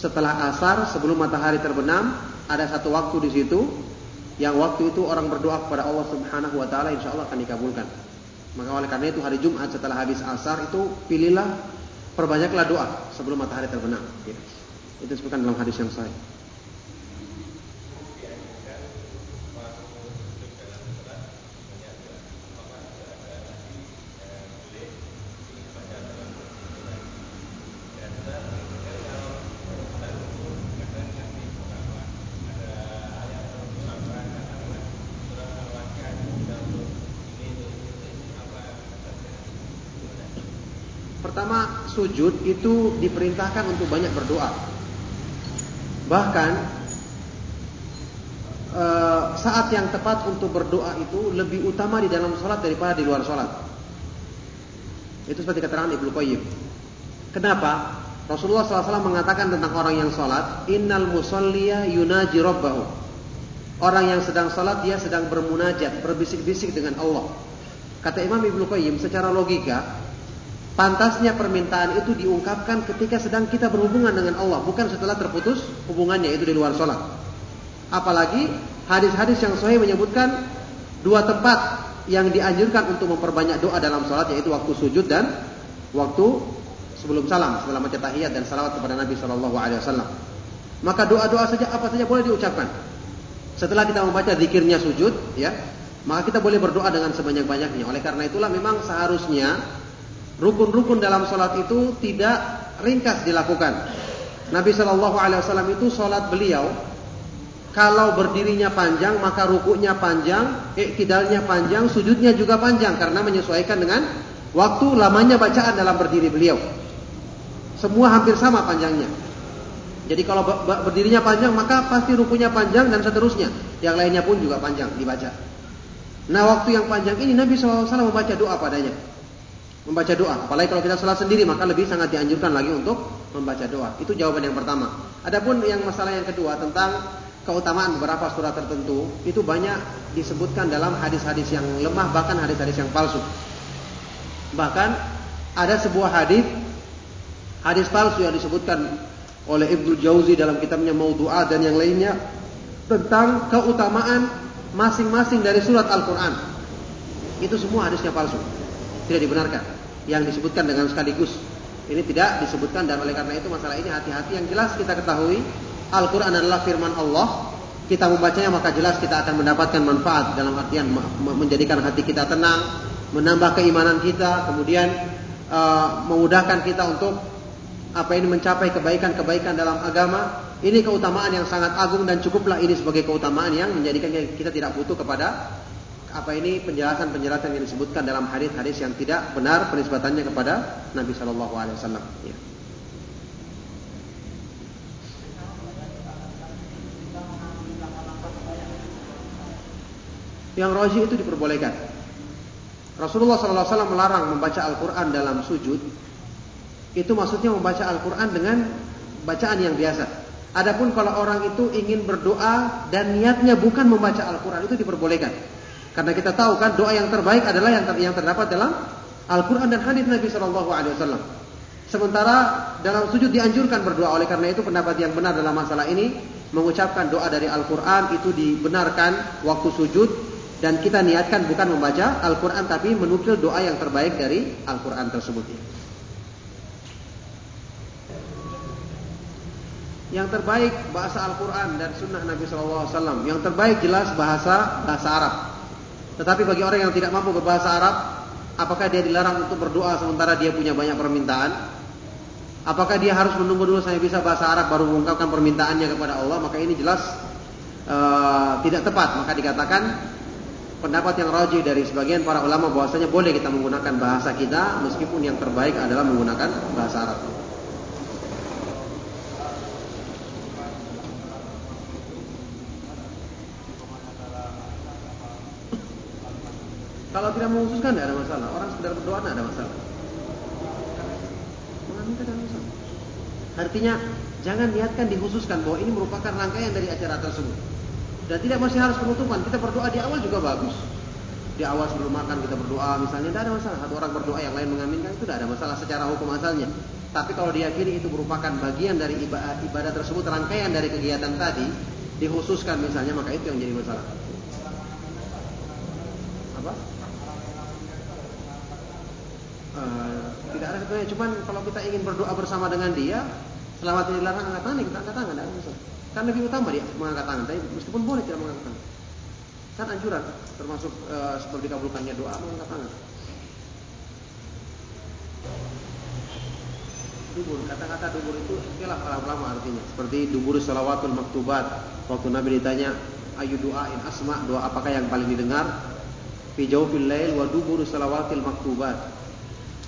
setelah asar sebelum matahari terbenam ada satu waktu di situ yang waktu itu orang berdoa kepada Allah Subhanahu wa taala insya Allah akan dikabulkan. Maka oleh karena itu hari Jumat setelah habis asar itu pilihlah perbanyaklah doa sebelum matahari terbenam. Itu disebutkan dalam hadis yang sahih. Sujud itu diperintahkan untuk banyak berdoa. Bahkan e, saat yang tepat untuk berdoa itu lebih utama di dalam sholat daripada di luar sholat. Itu seperti keterangan Ibnu Qayyim. Kenapa? Rasulullah SAW mengatakan tentang orang yang sholat, Innal musalliya yunaji rabbahu. Orang yang sedang sholat dia sedang bermunajat, berbisik-bisik dengan Allah. Kata Imam Ibnu Qayyim, secara logika Pantasnya permintaan itu diungkapkan ketika sedang kita berhubungan dengan Allah, bukan setelah terputus hubungannya itu di luar sholat. Apalagi hadis-hadis yang sahih menyebutkan dua tempat yang dianjurkan untuk memperbanyak doa dalam sholat yaitu waktu sujud dan waktu sebelum salam setelah baca tahiyat dan salawat kepada Nabi Shallallahu Alaihi Wasallam. Maka doa-doa saja apa saja boleh diucapkan. Setelah kita membaca zikirnya sujud, ya, maka kita boleh berdoa dengan sebanyak-banyaknya. Oleh karena itulah memang seharusnya Rukun-rukun dalam sholat itu tidak ringkas dilakukan. Nabi Shallallahu Alaihi Wasallam itu sholat beliau kalau berdirinya panjang maka rukuknya panjang, iktidalnya panjang, sujudnya juga panjang karena menyesuaikan dengan waktu lamanya bacaan dalam berdiri beliau. Semua hampir sama panjangnya. Jadi kalau berdirinya panjang maka pasti rukunya panjang dan seterusnya. Yang lainnya pun juga panjang dibaca. Nah waktu yang panjang ini Nabi SAW membaca doa padanya. Membaca doa. Apalagi kalau kita sholat sendiri maka lebih sangat dianjurkan lagi untuk membaca doa. Itu jawaban yang pertama. Adapun yang masalah yang kedua tentang keutamaan beberapa surat tertentu itu banyak disebutkan dalam hadis-hadis yang lemah bahkan hadis-hadis yang palsu. Bahkan ada sebuah hadis hadis palsu yang disebutkan oleh Ibnu Jauzi dalam kitabnya Maudu'at dan yang lainnya tentang keutamaan masing-masing dari surat Al-Quran. Itu semua hadisnya palsu. Tidak dibenarkan. Yang disebutkan dengan sekaligus. Ini tidak disebutkan dan oleh karena itu masalah ini hati-hati yang jelas kita ketahui Al-Quran adalah firman Allah. Kita membacanya maka jelas kita akan mendapatkan manfaat dalam artian menjadikan hati kita tenang, menambah keimanan kita, kemudian uh, memudahkan kita untuk apa ini mencapai kebaikan-kebaikan dalam agama, ini keutamaan yang sangat agung dan cukuplah ini sebagai keutamaan yang menjadikan kita tidak butuh kepada apa ini penjelasan-penjelasan yang disebutkan dalam hadis-hadis yang tidak benar penisbatannya kepada Nabi Shallallahu Alaihi Wasallam. Ya. Yang roji itu diperbolehkan. Rasulullah SAW melarang membaca Al-Quran dalam sujud itu maksudnya membaca Al-Quran dengan bacaan yang biasa. Adapun kalau orang itu ingin berdoa dan niatnya bukan membaca Al-Quran itu diperbolehkan. Karena kita tahu kan doa yang terbaik adalah yang ter yang terdapat dalam Al-Quran dan hadis Nabi Shallallahu Alaihi Wasallam. Sementara dalam sujud dianjurkan berdoa. Oleh karena itu pendapat yang benar dalam masalah ini mengucapkan doa dari Al-Quran itu dibenarkan waktu sujud dan kita niatkan bukan membaca Al-Quran tapi menukil doa yang terbaik dari Al-Quran tersebut. Yang terbaik bahasa Al-Quran dan Sunnah Nabi SAW. Yang terbaik jelas bahasa bahasa Arab. Tetapi bagi orang yang tidak mampu berbahasa Arab, apakah dia dilarang untuk berdoa sementara dia punya banyak permintaan? Apakah dia harus menunggu dulu sampai bisa bahasa Arab baru mengungkapkan permintaannya kepada Allah? Maka ini jelas uh, tidak tepat. Maka dikatakan pendapat yang rajih dari sebagian para ulama bahwasanya boleh kita menggunakan bahasa kita meskipun yang terbaik adalah menggunakan bahasa Arab. Kalau tidak mengkhususkan tidak ada masalah. Orang sekedar berdoa tidak ada masalah. Mengaminkan tidak ada masalah. Artinya jangan niatkan dikhususkan bahwa ini merupakan rangkaian dari acara tersebut. Dan tidak masih harus penutupan. Kita berdoa di awal juga bagus. Di awal sebelum makan kita berdoa misalnya tidak ada masalah. Satu orang berdoa yang lain mengaminkan itu tidak ada masalah secara hukum asalnya. Tapi kalau diyakini itu merupakan bagian dari ibadah, ibadah tersebut, rangkaian dari kegiatan tadi, dikhususkan misalnya, maka itu yang jadi masalah. Apa? Uh, tidak ada sebenarnya. Cuman kalau kita ingin berdoa bersama dengan dia selama tidak dilarang angkat tangan kita angkat tangan tidak kan lebih utama dia mengangkat tangan tapi meskipun boleh tidak mengangkat tangan. Kan anjuran termasuk uh, seperti kabulkannya doa mengangkat tangan. Dubur kata-kata dubur itu istilah para ulama artinya. Seperti dubur salawatul maktubat. Waktu Nabi ditanya ayu doain asma? Doa apakah yang paling didengar? Fi jawfil lail wa dubur salawatil maktubat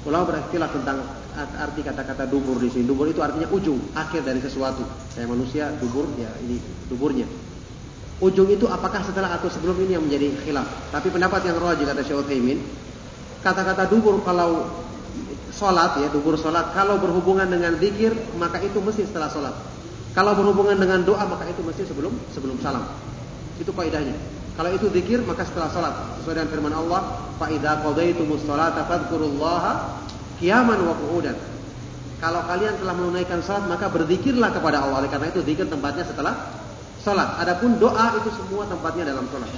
Ulama beristilah tentang arti kata-kata dubur di sini. Dubur itu artinya ujung, akhir dari sesuatu. Saya manusia, dubur ya ini duburnya. Ujung itu apakah setelah atau sebelum ini yang menjadi khilaf. Tapi pendapat yang rajih kata Syekh Utsaimin, kata-kata dubur kalau salat ya, dubur salat kalau berhubungan dengan zikir maka itu mesti setelah salat. Kalau berhubungan dengan doa maka itu mesti sebelum sebelum salam. Itu kaidahnya. Kalau itu zikir maka setelah salat sesuai dengan firman Allah, fa idza qadaytumus salata fadhkurullaha qiyaman wa qu'udan. Kalau kalian telah menunaikan salat maka berzikirlah kepada Allah. Oleh karena itu zikir tempatnya setelah salat. Adapun doa itu semua tempatnya dalam salat.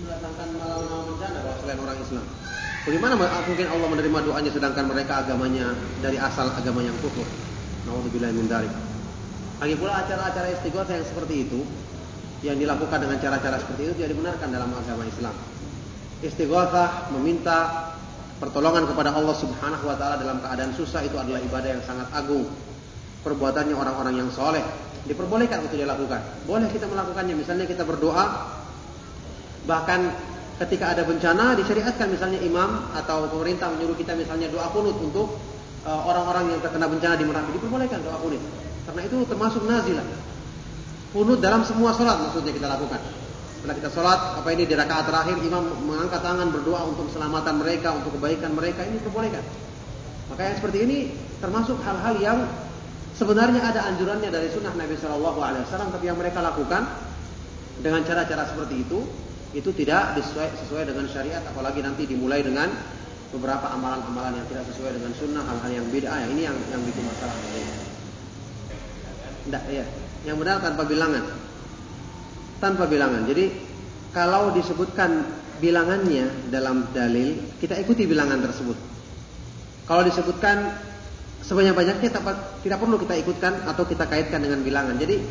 Mendatangkan malam-malam bencana selain orang Islam. Bagaimana mungkin Allah menerima doanya sedangkan mereka agamanya dari asal agama yang kufur? Nauzubillah min dzalik. Lagi pula acara-acara istighosah yang seperti itu yang dilakukan dengan cara-cara seperti itu tidak dibenarkan dalam agama Islam. Istighatsah meminta pertolongan kepada Allah Subhanahu wa taala dalam keadaan susah itu adalah ibadah yang sangat agung. Perbuatannya orang-orang yang soleh diperbolehkan untuk dilakukan. Boleh kita melakukannya. Misalnya kita berdoa, bahkan ketika ada bencana disyariatkan misalnya imam atau pemerintah menyuruh kita misalnya doa kunut untuk eh, orang-orang yang terkena bencana di Merapi diperbolehkan doa kunut. Karena itu termasuk nazilah. Kunut dalam semua sholat maksudnya kita lakukan. Setelah kita sholat, apa ini di rakaat terakhir imam mengangkat tangan berdoa untuk keselamatan mereka, untuk kebaikan mereka ini diperbolehkan. Maka yang seperti ini termasuk hal-hal yang sebenarnya ada anjurannya dari sunnah Nabi Shallallahu Alaihi Wasallam, tapi yang mereka lakukan dengan cara-cara seperti itu itu tidak sesuai, sesuai dengan syariat, apalagi nanti dimulai dengan beberapa amalan-amalan yang tidak sesuai dengan sunnah, hal-hal yang beda. Ya, ini yang yang bikin masalah. Tidak, ya. Yang benar tanpa bilangan. Tanpa bilangan. Jadi kalau disebutkan bilangannya dalam dalil, kita ikuti bilangan tersebut. Kalau disebutkan sebanyak-banyaknya tidak perlu kita ikutkan atau kita kaitkan dengan bilangan. Jadi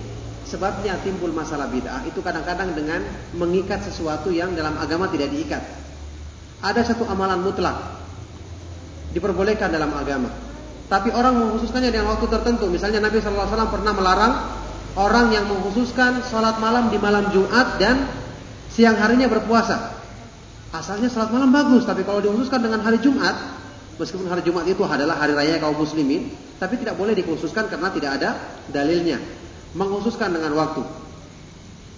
sebabnya timbul masalah bid'ah itu kadang-kadang dengan mengikat sesuatu yang dalam agama tidak diikat. Ada satu amalan mutlak diperbolehkan dalam agama. Tapi orang mengkhususkannya dengan waktu tertentu. Misalnya Nabi SAW pernah melarang orang yang mengkhususkan sholat malam di malam Jumat dan siang harinya berpuasa. Asalnya sholat malam bagus, tapi kalau dikhususkan dengan hari Jumat, Meskipun hari Jumat itu adalah hari raya kaum muslimin, tapi tidak boleh dikhususkan karena tidak ada dalilnya. Mengkhususkan dengan waktu.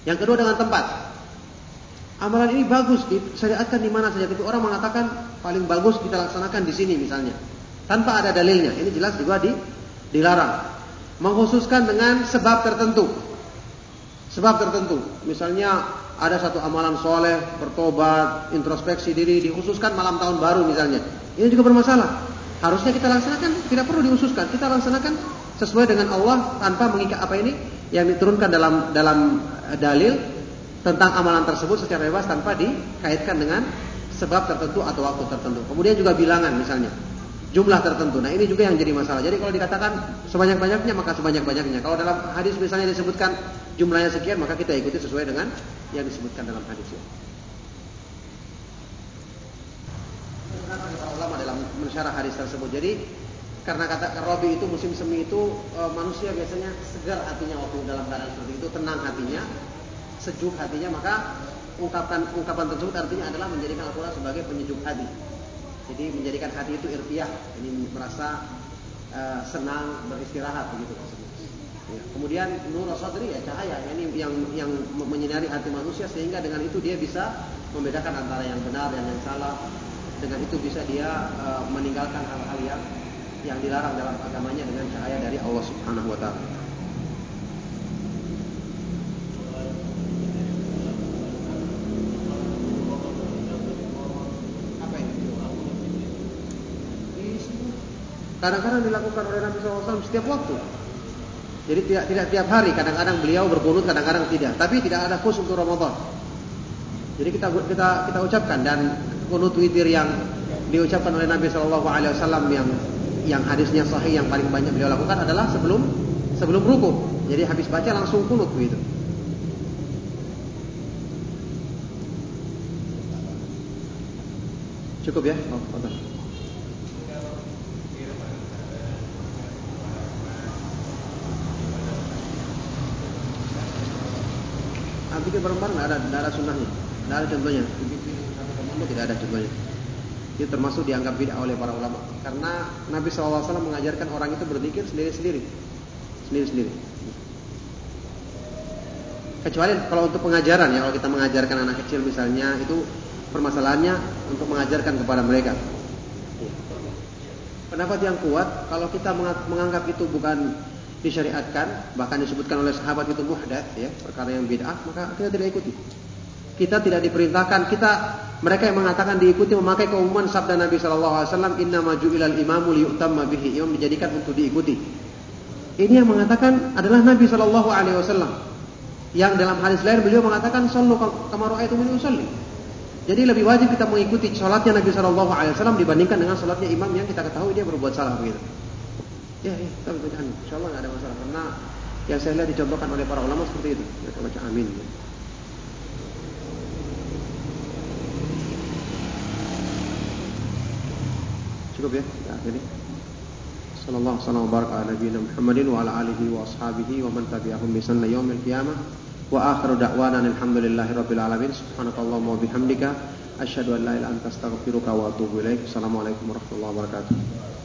Yang kedua dengan tempat. Amalan ini bagus disyariatkan di mana saja, tapi orang mengatakan paling bagus kita laksanakan di sini misalnya. Tanpa ada dalilnya. Ini jelas juga di, dilarang. Mengkhususkan dengan sebab tertentu. Sebab tertentu. Misalnya ada satu amalan soleh, bertobat, introspeksi diri, dikhususkan malam tahun baru misalnya. Ini juga bermasalah. Harusnya kita laksanakan, tidak perlu diususkan. Kita laksanakan sesuai dengan Allah tanpa mengikat apa ini yang diturunkan dalam dalam eh, dalil tentang amalan tersebut secara bebas tanpa dikaitkan dengan sebab tertentu atau waktu tertentu. Kemudian juga bilangan misalnya jumlah tertentu. Nah ini juga yang jadi masalah. Jadi kalau dikatakan sebanyak-banyaknya maka sebanyak-banyaknya. Kalau dalam hadis misalnya disebutkan jumlahnya sekian maka kita ikuti sesuai dengan yang disebutkan dalam hadis. Ya. ulama dalam mensyarah hadis tersebut. Jadi karena kata Robi itu musim semi itu e, manusia biasanya segar hatinya waktu dalam keadaan seperti itu, tenang hatinya, sejuk hatinya, maka ungkapan ungkapan tersebut artinya adalah menjadikan Al-Quran sebagai penyejuk hati. Jadi menjadikan hati itu irtiah, ini merasa e, senang beristirahat begitu Ya. Kemudian nur sadri ya cahaya ini yang yang menyinari hati manusia sehingga dengan itu dia bisa membedakan antara yang benar dan yang salah, dengan itu bisa dia uh, meninggalkan hal-hal yang yang dilarang dalam agamanya dengan cahaya dari Allah Subhanahu wa taala. Kadang-kadang dilakukan oleh Nabi SAW setiap waktu. Jadi tidak tidak tiap hari. Kadang-kadang beliau berkunut, kadang-kadang tidak. Tapi tidak ada khusus untuk Ramadan. Jadi kita kita kita ucapkan dan kunut witir yang diucapkan oleh Nabi Shallallahu Alaihi yang yang hadisnya sahih yang paling banyak beliau lakukan adalah sebelum sebelum ruku. Jadi habis baca langsung kunut begitu. Cukup ya? Oh, Bikin bareng-bareng ada, ada sunnahnya, ada contohnya tidak ada contohnya. Itu termasuk dianggap bid'ah oleh para ulama karena Nabi SAW mengajarkan orang itu berzikir sendiri-sendiri. Sendiri-sendiri. Kecuali kalau untuk pengajaran ya, kalau kita mengajarkan anak kecil misalnya itu permasalahannya untuk mengajarkan kepada mereka. Pendapat yang kuat kalau kita menganggap itu bukan disyariatkan, bahkan disebutkan oleh sahabat itu muhdats ya, perkara yang bid'ah, maka kita tidak ikuti. Kita tidak diperintahkan, kita mereka yang mengatakan diikuti memakai keumuman sabda Nabi Shallallahu Alaihi Wasallam, Inna maju ilal imamu liyutamma bihi. Imam dijadikan untuk diikuti. Ini yang mengatakan adalah Nabi Shallallahu Alaihi Wasallam. Yang dalam hadis lain beliau mengatakan, Sallu kamaru min usalli. Jadi lebih wajib kita mengikuti sholatnya Nabi Shallallahu Alaihi Wasallam dibandingkan dengan sholatnya imam yang kita ketahui dia berbuat salah begitu. Ya, ya, kita baca amin. Insya Allah nggak ada masalah karena yang saya lihat dicontohkan oleh para ulama seperti itu. Mereka baca amin. Cukup ya? Ya, jadi Sallallahu alaihi wa baraka ala nabiyina Muhammadin wa ala alihi wa ashabihi wa man tabi'ahum bi sunnah yaumil qiyamah wa akhiru da'wana alhamdulillahi rabbil alamin subhanakallahumma wa bihamdika Asyhadu an la ilaha illa anta astaghfiruka wa atubu ilaik. Assalamualaikum warahmatullahi wabarakatuh.